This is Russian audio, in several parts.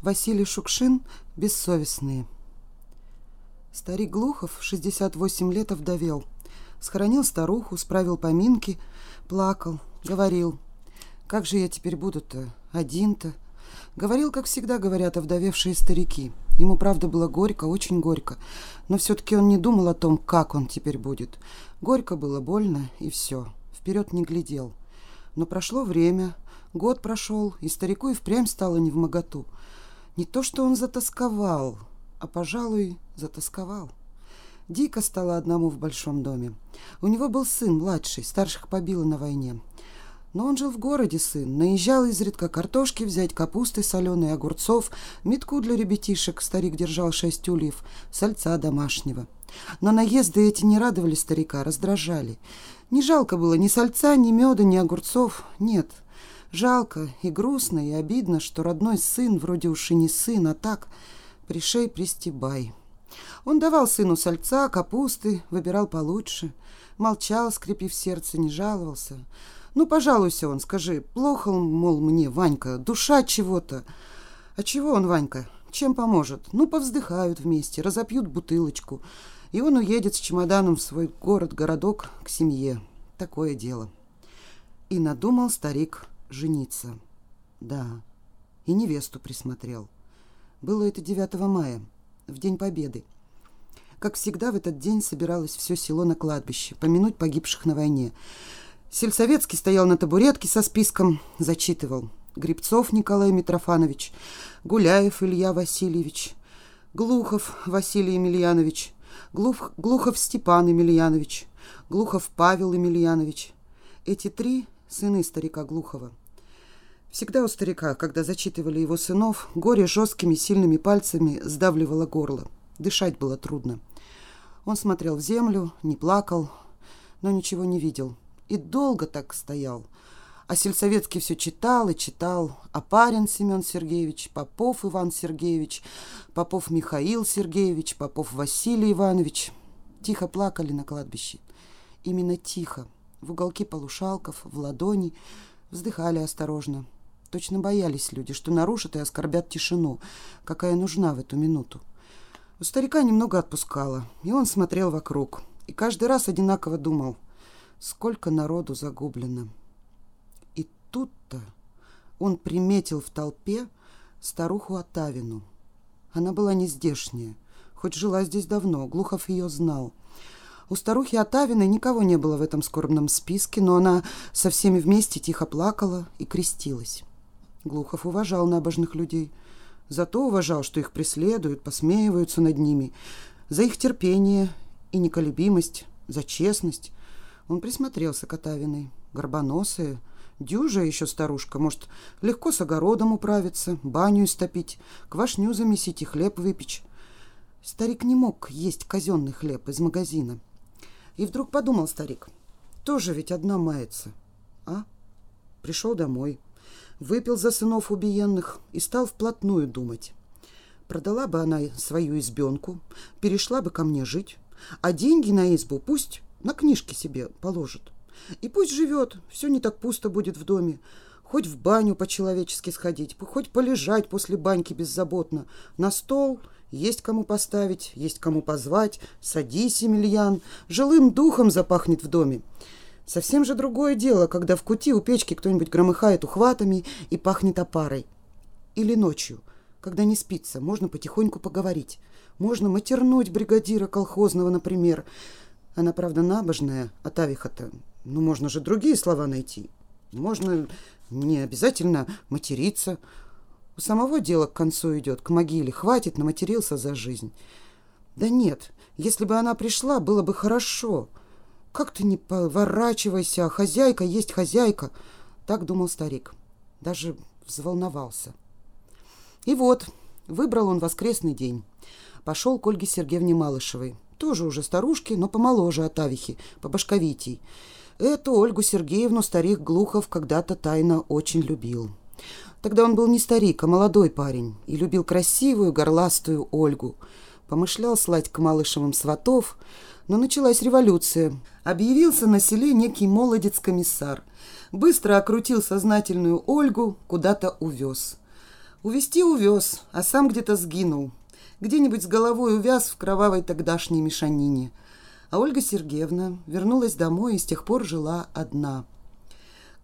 Василий Шукшин «Бессовестные». Старик Глухов, 68 лет, овдовел. Схоронил старуху, справил поминки, плакал, говорил. «Как же я теперь буду-то? Один-то?» Говорил, как всегда говорят овдовевшие старики. Ему, правда, было горько, очень горько. Но все-таки он не думал о том, как он теперь будет. Горько было, больно, и все. Вперед не глядел. Но прошло время, год прошел, и старику и впрямь стало не в моготу. Не то, что он затасковал, а, пожалуй, затасковал. Дико стало одному в большом доме. У него был сын младший, старших побило на войне. Но он жил в городе, сын, наезжал изредка картошки взять, капусты соленой, огурцов, метку для ребятишек, старик держал шесть ульев, сальца домашнего. Но наезды эти не радовали старика, раздражали. Не жалко было ни сальца, ни меда, ни огурцов, нет — Жалко и грустно, и обидно, что родной сын вроде уж и не сын, а так пришей пристебай. Он давал сыну сальца, капусты, выбирал получше. Молчал, скрипив сердце, не жаловался. «Ну, пожалуйся он, скажи, плохо, мол, мне, Ванька, душа чего-то». «А чего он, Ванька? Чем поможет? Ну, повздыхают вместе, разопьют бутылочку, и он уедет с чемоданом в свой город-городок к семье. Такое дело». И надумал старик жениться. Да, и невесту присмотрел. Было это 9 мая, в День Победы. Как всегда, в этот день собиралось все село на кладбище, помянуть погибших на войне. Сельсоветский стоял на табуретке со списком, зачитывал. Грибцов Николай Митрофанович, Гуляев Илья Васильевич, Глухов Василий Емельянович, Глух, Глухов Степан Емельянович, Глухов Павел Емельянович. Эти три сыны старика Глухова. Всегда у старика, когда зачитывали его сынов, горе жесткими сильными пальцами сдавливало горло. Дышать было трудно. Он смотрел в землю, не плакал, но ничего не видел. И долго так стоял. А сельсоветский все читал и читал. А парень Семен Сергеевич, Попов Иван Сергеевич, Попов Михаил Сергеевич, Попов Василий Иванович. Тихо плакали на кладбище. Именно тихо в уголке полушалков, в ладони, вздыхали осторожно. Точно боялись люди, что нарушат и оскорбят тишину, какая нужна в эту минуту. У старика немного отпускало, и он смотрел вокруг, и каждый раз одинаково думал, сколько народу загублено. И тут-то он приметил в толпе старуху Атавину. Она была не здешняя, хоть жила здесь давно, Глухов ее знал — у старухи Атавиной никого не было в этом скорбном списке, но она со всеми вместе тихо плакала и крестилась. Глухов уважал набожных людей. Зато уважал, что их преследуют, посмеиваются над ними. За их терпение и неколебимость, за честность. Он присмотрелся к Атавиной. Горбоносая, дюжая еще старушка. Может, легко с огородом управиться, баню истопить, квашню замесить и хлеб выпечь. Старик не мог есть казенный хлеб из магазина. И вдруг подумал старик, тоже ведь одна мается. А? Пришел домой, выпил за сынов убиенных и стал вплотную думать. Продала бы она свою избенку, перешла бы ко мне жить, а деньги на избу пусть на книжки себе положит. И пусть живет, все не так пусто будет в доме. Хоть в баню по-человечески сходить, хоть полежать после баньки беззаботно. На стол есть кому поставить, есть кому позвать. Садись, Емельян, жилым духом запахнет в доме. Совсем же другое дело, когда в кути у печки кто-нибудь громыхает ухватами и пахнет опарой. Или ночью, когда не спится, можно потихоньку поговорить. Можно матернуть бригадира колхозного, например. Она, правда, набожная, а Тавиха-то... Ну, можно же другие слова найти. Можно не обязательно материться. У самого дело к концу идет, к могиле. Хватит, наматерился за жизнь. Да нет, если бы она пришла, было бы хорошо. Как ты не поворачивайся, а хозяйка есть хозяйка. Так думал старик. Даже взволновался. И вот, выбрал он воскресный день. Пошел к Ольге Сергеевне Малышевой. Тоже уже старушки, но помоложе от Авихи, по башковитий. Эту Ольгу Сергеевну старик Глухов когда-то тайно очень любил. Тогда он был не старик, а молодой парень и любил красивую горластую Ольгу. Помышлял слать к Малышевым сватов, но началась революция. Объявился на селе некий молодец-комиссар. Быстро окрутил сознательную Ольгу, куда-то увез. Увести увез, а сам где-то сгинул. Где-нибудь с головой увяз в кровавой тогдашней мешанине. А Ольга Сергеевна вернулась домой и с тех пор жила одна.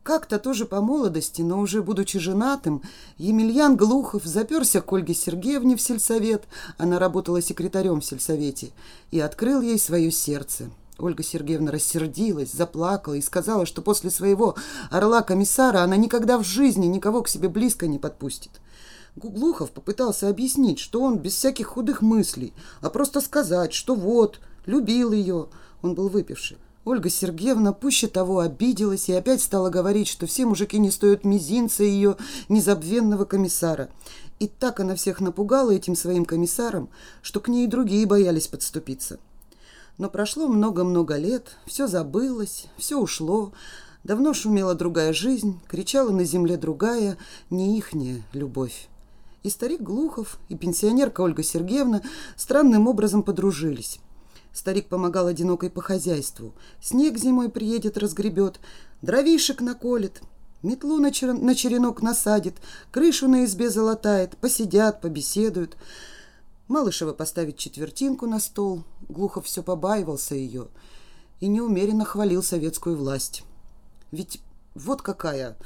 Как-то тоже по молодости, но уже будучи женатым, Емельян Глухов заперся к Ольге Сергеевне в сельсовет, она работала секретарем в сельсовете, и открыл ей свое сердце. Ольга Сергеевна рассердилась, заплакала и сказала, что после своего орла-комиссара она никогда в жизни никого к себе близко не подпустит. Глухов попытался объяснить, что он без всяких худых мыслей, а просто сказать, что вот, любил ее. Он был выпивший. Ольга Сергеевна пуще того обиделась и опять стала говорить, что все мужики не стоят мизинца ее незабвенного комиссара. И так она всех напугала этим своим комиссаром, что к ней и другие боялись подступиться. Но прошло много-много лет, все забылось, все ушло, давно шумела другая жизнь, кричала на земле другая, не ихняя любовь. И старик Глухов, и пенсионерка Ольга Сергеевна странным образом подружились. Старик помогал одинокой по хозяйству. Снег зимой приедет, разгребет, дровишек наколет, метлу на, чер... на черенок насадит, крышу на избе залатает, посидят, побеседуют. Малышева поставить четвертинку на стол. Глухов все побаивался ее и неумеренно хвалил советскую власть. Ведь вот какая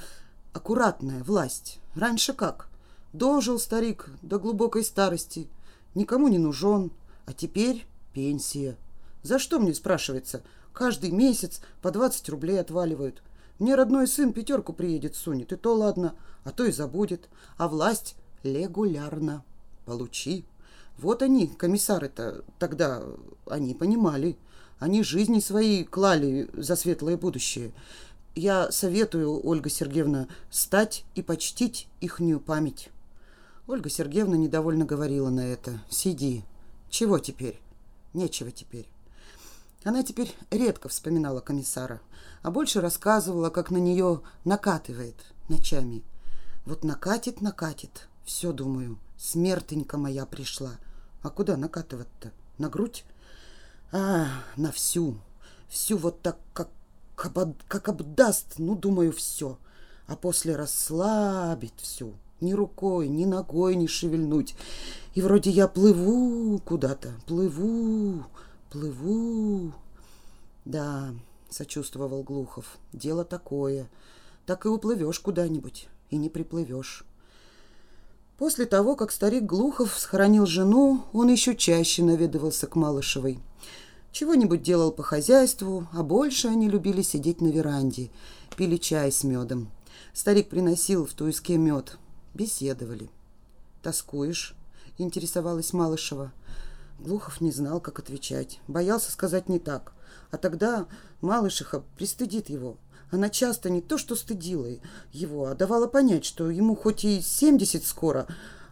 аккуратная власть. Раньше как? Дожил старик до глубокой старости, никому не нужен, а теперь пенсия. За что мне, спрашивается, каждый месяц по 20 рублей отваливают. Мне родной сын пятерку приедет, сунет, и то ладно, а то и забудет. А власть регулярно. Получи. Вот они, комиссары-то, тогда они понимали. Они жизни свои клали за светлое будущее. Я советую, Ольга Сергеевна, стать и почтить ихнюю память. Ольга Сергеевна недовольно говорила на это. «Сиди. Чего теперь? Нечего теперь». Она теперь редко вспоминала комиссара, а больше рассказывала, как на нее накатывает ночами. Вот накатит, накатит. Все, думаю, смертенька моя пришла. А куда накатывать-то? На грудь? А, на всю. Всю вот так, как, как обдаст, ну, думаю, все. А после расслабить всю ни рукой, ни ногой не шевельнуть. И вроде я плыву куда-то, плыву, плыву. Да, сочувствовал Глухов, дело такое. Так и уплывешь куда-нибудь, и не приплывешь. После того, как старик Глухов схоронил жену, он еще чаще наведывался к Малышевой. Чего-нибудь делал по хозяйству, а больше они любили сидеть на веранде, пили чай с медом. Старик приносил в туиске мед, Беседовали. «Тоскуешь?» — интересовалась Малышева. Глухов не знал, как отвечать. Боялся сказать не так. А тогда Малышиха пристыдит его. Она часто не то что стыдила его, а давала понять, что ему хоть и семьдесят скоро,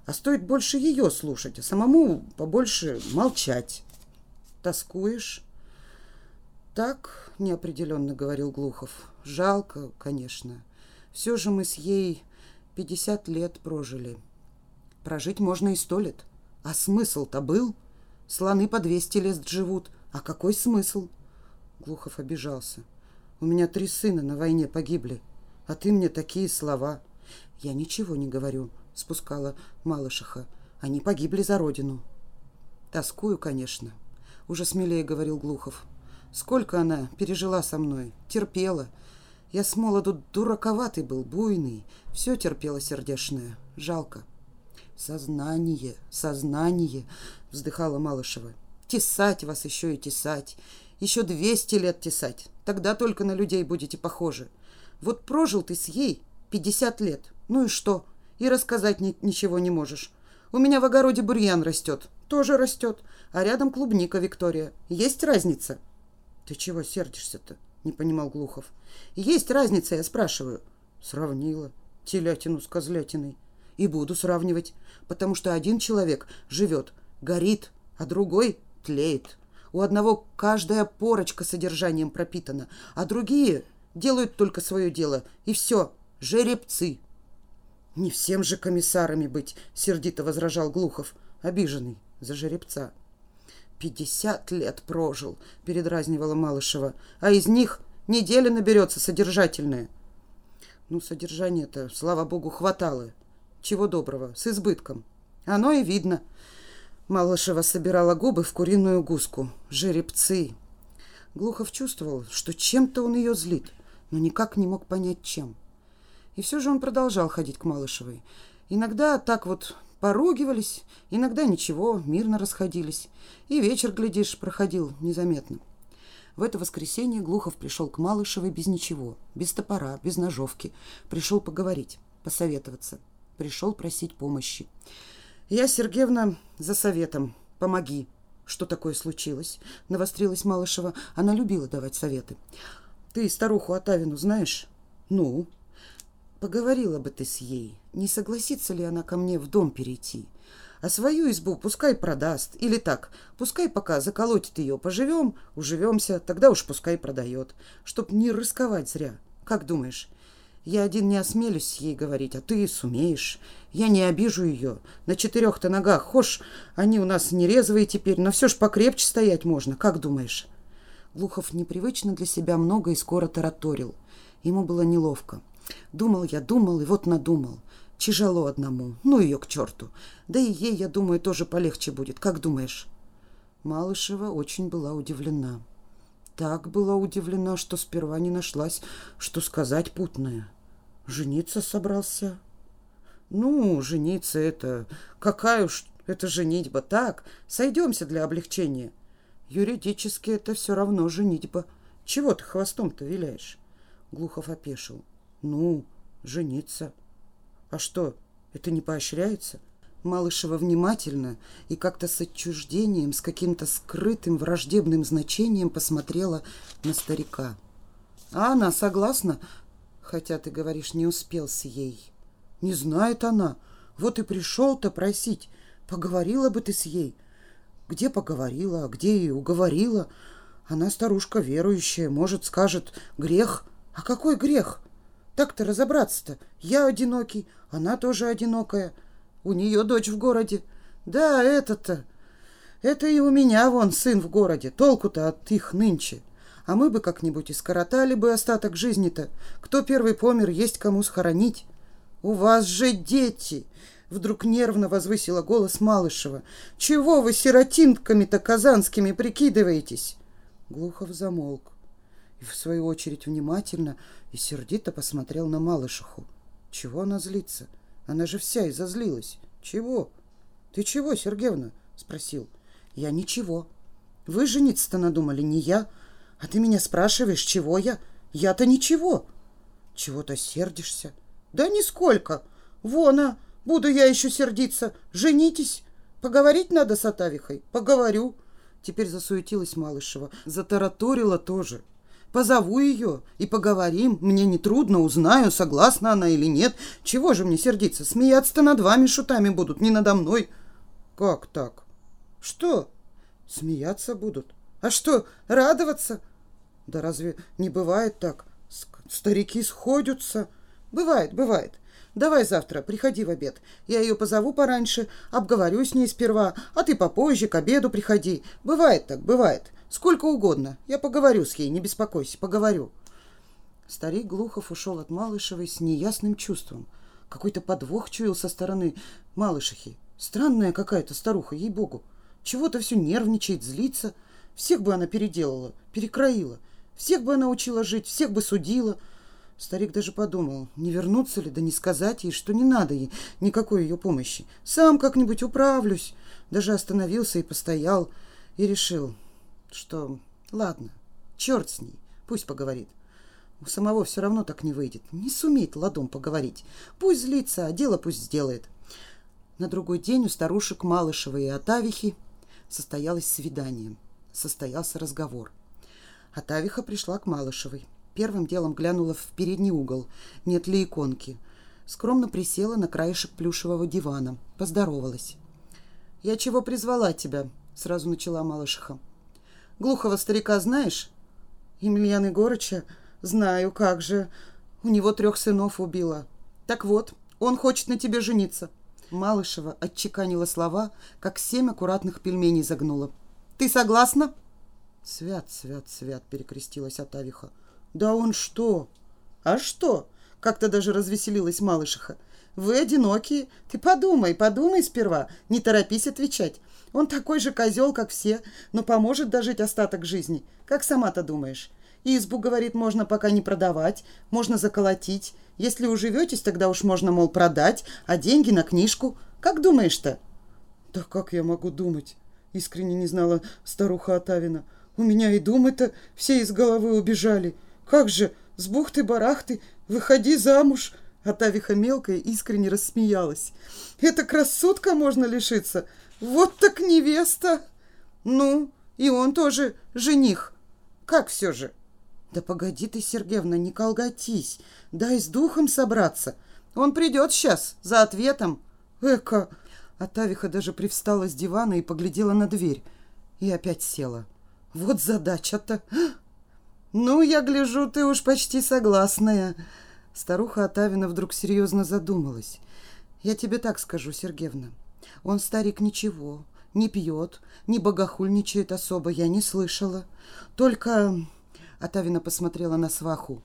а стоит больше ее слушать, а самому побольше молчать. «Тоскуешь?» «Так», — неопределенно говорил Глухов. «Жалко, конечно. Все же мы с ей Пятьдесят лет прожили. Прожить можно и сто лет. А смысл-то был? Слоны по двести лет живут. А какой смысл? Глухов обижался. У меня три сына на войне погибли. А ты мне такие слова. Я ничего не говорю, спускала Малышиха. Они погибли за родину. Тоскую, конечно. Уже смелее говорил Глухов. Сколько она пережила со мной, терпела. Я с молоду дураковатый был, буйный. Все терпела сердешное. Жалко. Сознание, сознание, вздыхала Малышева. Тесать вас еще и тесать. Еще двести лет тесать. Тогда только на людей будете похожи. Вот прожил ты с ей пятьдесят лет. Ну и что? И рассказать ни ничего не можешь. У меня в огороде бурьян растет. Тоже растет. А рядом клубника, Виктория. Есть разница? Ты чего сердишься-то? Не понимал Глухов. Есть разница, я спрашиваю. Сравнила телятину с козлятиной. И буду сравнивать, потому что один человек живет, горит, а другой тлеет. У одного каждая порочка содержанием пропитана, а другие делают только свое дело. И все, жеребцы. Не всем же комиссарами быть, сердито возражал Глухов, обиженный за жеребца. «Пятьдесят лет прожил», — передразнивала Малышева, «а из них Неделя наберется содержательная. Ну, содержания-то, слава богу, хватало. Чего доброго, с избытком. Оно и видно. Малышева собирала губы в куриную гуску. Жеребцы. Глухов чувствовал, что чем-то он ее злит, но никак не мог понять, чем. И все же он продолжал ходить к Малышевой. Иногда так вот поругивались, иногда ничего, мирно расходились. И вечер, глядишь, проходил незаметно. В это воскресенье Глухов пришел к Малышевой без ничего, без топора, без ножовки. Пришел поговорить, посоветоваться. Пришел просить помощи. «Я, Сергеевна, за советом. Помоги». «Что такое случилось?» — навострилась Малышева. Она любила давать советы. «Ты старуху Атавину знаешь?» «Ну?» «Поговорила бы ты с ей. Не согласится ли она ко мне в дом перейти?» А свою избу пускай продаст. Или так, пускай пока заколотит ее, поживем, уживемся, тогда уж пускай продает. Чтоб не рисковать зря. Как думаешь? Я один не осмелюсь ей говорить, а ты сумеешь. Я не обижу ее. На четырех-то ногах, хошь, они у нас не резвые теперь, но все ж покрепче стоять можно. Как думаешь? Глухов непривычно для себя много и скоро тараторил. Ему было неловко. Думал я, думал и вот надумал. Тяжело одному. Ну ее к черту. Да и ей, я думаю, тоже полегче будет. Как думаешь? Малышева очень была удивлена. Так была удивлена, что сперва не нашлась, что сказать путное. Жениться собрался? Ну, жениться это... Какая уж это женитьба? Так, сойдемся для облегчения. Юридически это все равно женитьба. Чего ты хвостом-то виляешь? Глухов опешил. Ну, жениться. А что, это не поощряется? Малышева внимательно и как-то с отчуждением, с каким-то скрытым враждебным значением посмотрела на старика. А она согласна, хотя ты говоришь, не успел с ей. Не знает она. Вот и пришел-то просить. Поговорила бы ты с ей. Где поговорила, а где и уговорила. Она старушка верующая, может, скажет, грех. А какой грех? Так-то разобраться-то. Я одинокий, она тоже одинокая. У нее дочь в городе. Да, это-то... Это и у меня вон сын в городе. Толку-то от их нынче. А мы бы как-нибудь и скоротали бы остаток жизни-то. Кто первый помер, есть кому схоронить. У вас же дети! Вдруг нервно возвысила голос Малышева. Чего вы сиротинками-то казанскими прикидываетесь? Глухов замолк и, в свою очередь, внимательно и сердито посмотрел на Малышиху. Чего она злится? Она же вся изозлилась. Чего? Ты чего, Сергеевна? Спросил. Я ничего. Вы жениться-то надумали, не я. А ты меня спрашиваешь, чего я? Я-то ничего. Чего-то сердишься? Да нисколько. Вон, а, буду я еще сердиться. Женитесь. Поговорить надо с Атавихой. Поговорю. Теперь засуетилась Малышева. Затараторила тоже. Позову ее и поговорим. Мне нетрудно, узнаю, согласна она или нет. Чего же мне сердиться? Смеяться-то над вами шутами будут, не надо мной. Как так? Что? Смеяться будут? А что, радоваться? Да разве не бывает так? Старики сходятся. Бывает, бывает. Давай завтра, приходи в обед. Я ее позову пораньше, обговорю с ней сперва, а ты попозже, к обеду приходи. Бывает так, бывает. Сколько угодно. Я поговорю с ней, не беспокойся, поговорю. Старик Глухов ушел от Малышевой с неясным чувством. Какой-то подвох чуял со стороны Малышихи. Странная какая-то старуха, ей-богу. Чего-то все нервничает, злится. Всех бы она переделала, перекроила. Всех бы она учила жить, всех бы судила. Старик даже подумал, не вернуться ли, да не сказать ей, что не надо ей никакой ее помощи. Сам как-нибудь управлюсь. Даже остановился и постоял, и решил, что ладно, черт с ней, пусть поговорит. У самого все равно так не выйдет. Не сумеет ладом поговорить. Пусть злится, а дело пусть сделает. На другой день у старушек Малышевой и Атавихи состоялось свидание. Состоялся разговор. Атавиха пришла к Малышевой. Первым делом глянула в передний угол, нет ли иконки. Скромно присела на краешек плюшевого дивана. Поздоровалась. «Я чего призвала тебя?» — сразу начала Малышиха. Глухого старика знаешь? Емельяна Егорыча? Знаю, как же. У него трех сынов убила. Так вот, он хочет на тебе жениться. Малышева отчеканила слова, как семь аккуратных пельменей загнула. Ты согласна? Свят, свят, свят, перекрестилась Атавиха. Да он что? А что? Как-то даже развеселилась Малышиха. Вы одинокие. Ты подумай, подумай сперва. Не торопись отвечать. Он такой же козел, как все, но поможет дожить остаток жизни. Как сама-то думаешь? Избу, говорит, можно пока не продавать, можно заколотить. Если уживетесь, тогда уж можно, мол, продать, а деньги на книжку. Как думаешь-то? Да как я могу думать? Искренне не знала старуха Атавина. У меня и думы-то все из головы убежали. Как же, с бухты-барахты, выходи замуж. Атавиха мелкая искренне рассмеялась. Это красотка можно лишиться. Вот так невеста. Ну, и он тоже жених. Как все же? Да погоди ты, Сергеевна, не колготись. Дай с духом собраться. Он придет сейчас за ответом. Эка! Атавиха даже привстала с дивана и поглядела на дверь. И опять села. Вот задача-то. Ну, я гляжу, ты уж почти согласная. Старуха Атавина вдруг серьезно задумалась. Я тебе так скажу, Сергеевна. Он, старик, ничего, не пьет, не богохульничает особо, я не слышала. Только... Атавина посмотрела на сваху.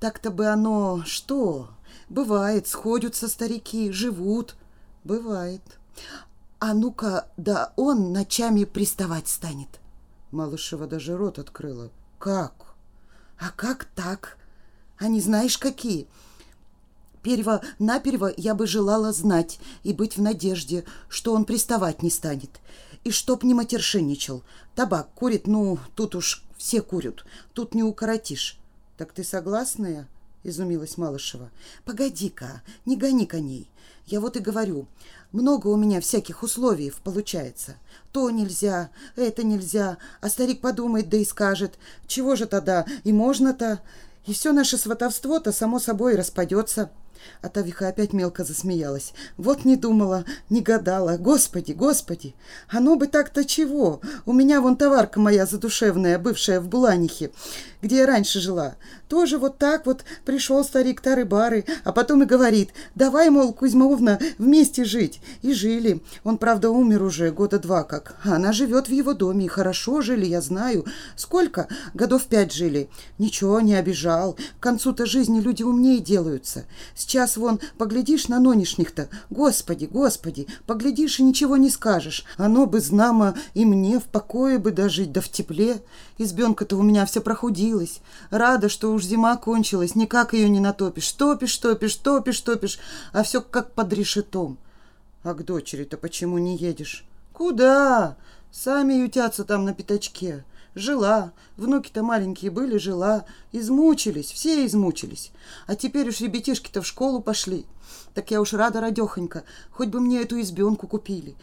Так-то бы оно... Что? Бывает, сходятся старики, живут. Бывает. А ну-ка, да он ночами приставать станет. Малышева даже рот открыла. Как? А как так? А не знаешь, какие? Перво-наперво я бы желала знать и быть в надежде, что он приставать не станет. И чтоб не матершинничал. Табак курит, ну, тут уж все курят. Тут не укоротишь. Так ты согласная? Изумилась Малышева. Погоди-ка, не гони коней. Я вот и говорю, много у меня всяких условий получается. То нельзя, это нельзя, а старик подумает, да и скажет, чего же тогда, и можно-то, и все наше сватовство-то само собой распадется. А Тавиха опять мелко засмеялась. Вот не думала, не гадала. Господи, господи! Оно бы так-то чего? У меня вон товарка моя задушевная, бывшая в Буланихе, где я раньше жила. Тоже вот так вот пришел старик Тары-Бары, а потом и говорит, давай, мол, Кузьмовна, вместе жить. И жили. Он, правда, умер уже года два как. Она живет в его доме, и хорошо жили, я знаю. Сколько? Годов пять жили. Ничего не обижал. К концу-то жизни люди умнее делаются. С Сейчас вон поглядишь на нонешних-то. Господи, господи, поглядишь и ничего не скажешь. Оно бы знамо и мне в покое бы дожить, да в тепле. Избенка-то у меня вся прохудилась. Рада, что уж зима кончилась, никак ее не натопишь. Топишь, топишь, топишь, топишь, а все как под решетом. А к дочери-то почему не едешь? Куда? Сами ютятся там на пятачке. Жила. Внуки-то маленькие были, жила. Измучились, все измучились. А теперь уж ребятишки-то в школу пошли. Так я уж рада, радехонька, хоть бы мне эту избенку купили.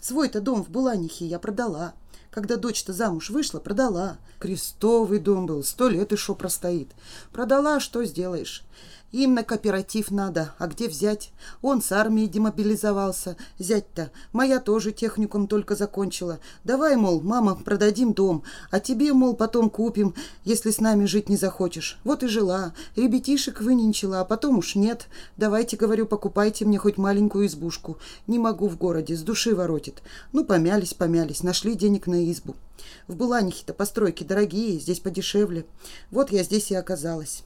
Свой-то дом в Буланихе я продала. Когда дочь-то замуж вышла, продала. Крестовый дом был, сто лет еще простоит. Продала, что сделаешь. Им на кооператив надо, а где взять? Он с армией демобилизовался. Зять-то, моя тоже техникум только закончила. Давай, мол, мама, продадим дом, а тебе, мол, потом купим, если с нами жить не захочешь. Вот и жила, ребятишек выненчила, а потом уж нет. Давайте, говорю, покупайте мне хоть маленькую избушку. Не могу в городе, с души воротит. Ну, помялись, помялись, нашли денег на избу. В Буланихе-то постройки дорогие, здесь подешевле. Вот я здесь и оказалась.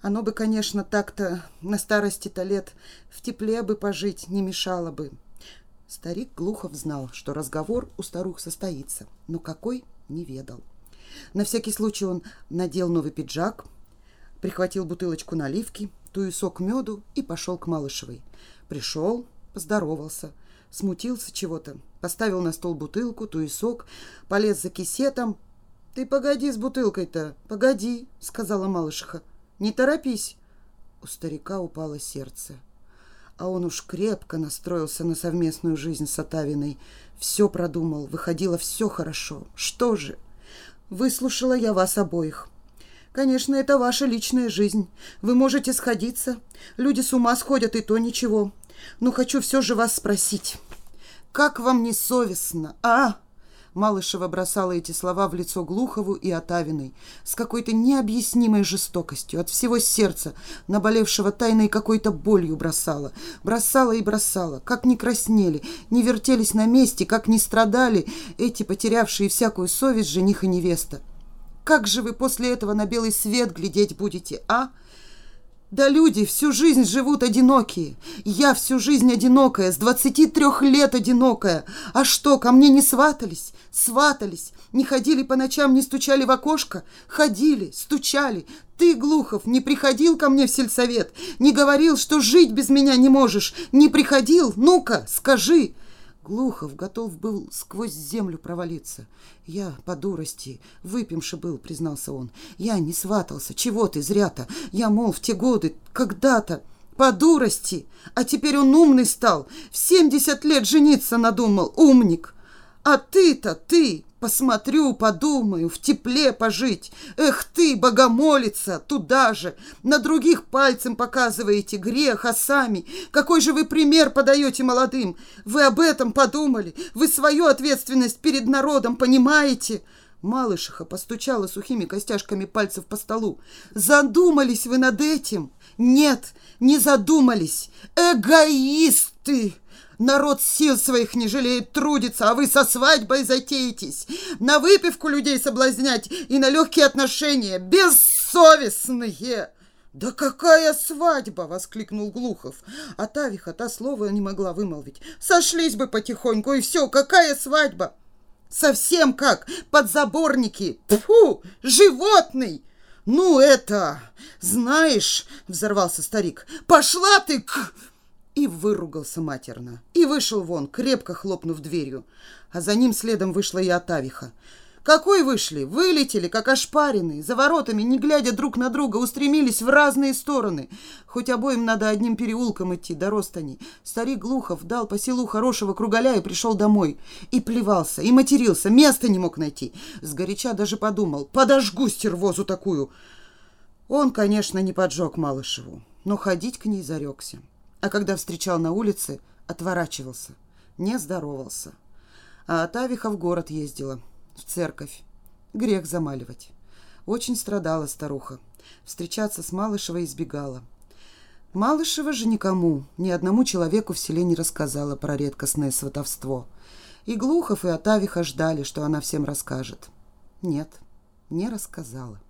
Оно бы, конечно, так-то на старости-то лет в тепле бы пожить не мешало бы. Старик Глухов знал, что разговор у старух состоится, но какой — не ведал. На всякий случай он надел новый пиджак, прихватил бутылочку наливки, туесок меду и пошел к Малышевой. Пришел, поздоровался, смутился чего-то, поставил на стол бутылку, туесок, полез за кисетом. «Ты погоди с бутылкой-то, погоди», — сказала Малышеха. Не торопись. У старика упало сердце. А он уж крепко настроился на совместную жизнь с Атавиной. Все продумал, выходило все хорошо. Что же? Выслушала я вас обоих. Конечно, это ваша личная жизнь. Вы можете сходиться. Люди с ума сходят, и то ничего. Но хочу все же вас спросить. Как вам не совестно, а? Малышева бросала эти слова в лицо Глухову и Отавиной с какой-то необъяснимой жестокостью, от всего сердца, наболевшего тайной какой-то болью бросала. Бросала и бросала, как не краснели, не вертелись на месте, как не страдали эти потерявшие всякую совесть жених и невеста. Как же вы после этого на белый свет глядеть будете, а? Да люди всю жизнь живут одинокие. Я всю жизнь одинокая, с двадцати трех лет одинокая. А что, ко мне не сватались? Сватались. Не ходили по ночам, не стучали в окошко? Ходили, стучали. Ты, Глухов, не приходил ко мне в сельсовет? Не говорил, что жить без меня не можешь? Не приходил? Ну-ка, скажи!» Глухов готов был сквозь землю провалиться. Я по дурости, выпивши был, признался он. Я не сватался, чего ты зря-то. Я, мол, в те годы, когда-то, по дурости. А теперь он умный стал, в семьдесят лет жениться надумал, умник. А ты-то, ты, Посмотрю, подумаю, в тепле пожить. Эх ты, богомолица, туда же. На других пальцем показываете грех, а сами. Какой же вы пример подаете молодым? Вы об этом подумали? Вы свою ответственность перед народом понимаете?» Малышиха постучала сухими костяшками пальцев по столу. «Задумались вы над этим?» «Нет, не задумались. Эгоисты!» Народ сил своих не жалеет, трудится, а вы со свадьбой затеетесь. На выпивку людей соблазнять и на легкие отношения. Бессовестные!» «Да какая свадьба!» — воскликнул Глухов. А Тавиха та слова не могла вымолвить. «Сошлись бы потихоньку, и все, какая свадьба!» «Совсем как подзаборники! Тьфу! Животный!» «Ну это... Знаешь...» — взорвался старик. «Пошла ты к...» и выругался матерно. И вышел вон, крепко хлопнув дверью. А за ним следом вышла и Атавиха. Какой вышли? Вылетели, как ошпаренные. За воротами, не глядя друг на друга, устремились в разные стороны. Хоть обоим надо одним переулком идти, до Ростани. Старик Глухов дал по селу хорошего кругаля и пришел домой. И плевался, и матерился, места не мог найти. Сгоряча даже подумал, подожгу стервозу такую. Он, конечно, не поджег Малышеву, но ходить к ней зарекся а когда встречал на улице, отворачивался, не здоровался. А Атавиха в город ездила, в церковь. Грех замаливать. Очень страдала старуха. Встречаться с Малышевой избегала. Малышева же никому, ни одному человеку в селе не рассказала про редкостное сватовство. И Глухов, и Атавиха ждали, что она всем расскажет. Нет, не рассказала.